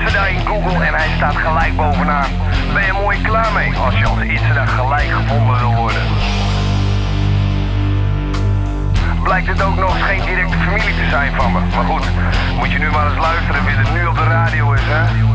Itzada in Google en hij staat gelijk bovenaan. Ben je mooi klaar mee als je als Itzada gelijk gevonden wil worden. Blijkt het ook nog geen directe familie te zijn van me. Maar goed, moet je nu maar eens luisteren wie er nu op de radio is, hè?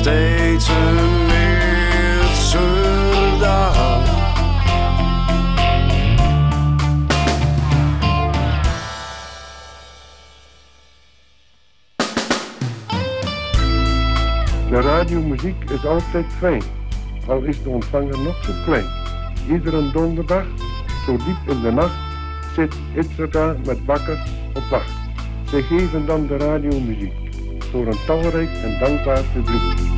Steeds een Itzerdaan. De radiomuziek is altijd fijn, al is de ontvanger nog zo klein. Iedere donderdag, zo diep in de nacht, zit Itzerda met bakker op wacht. Zij geven dan de radiomuziek voor een talrijk en dankbaar publiek.